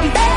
I'm back.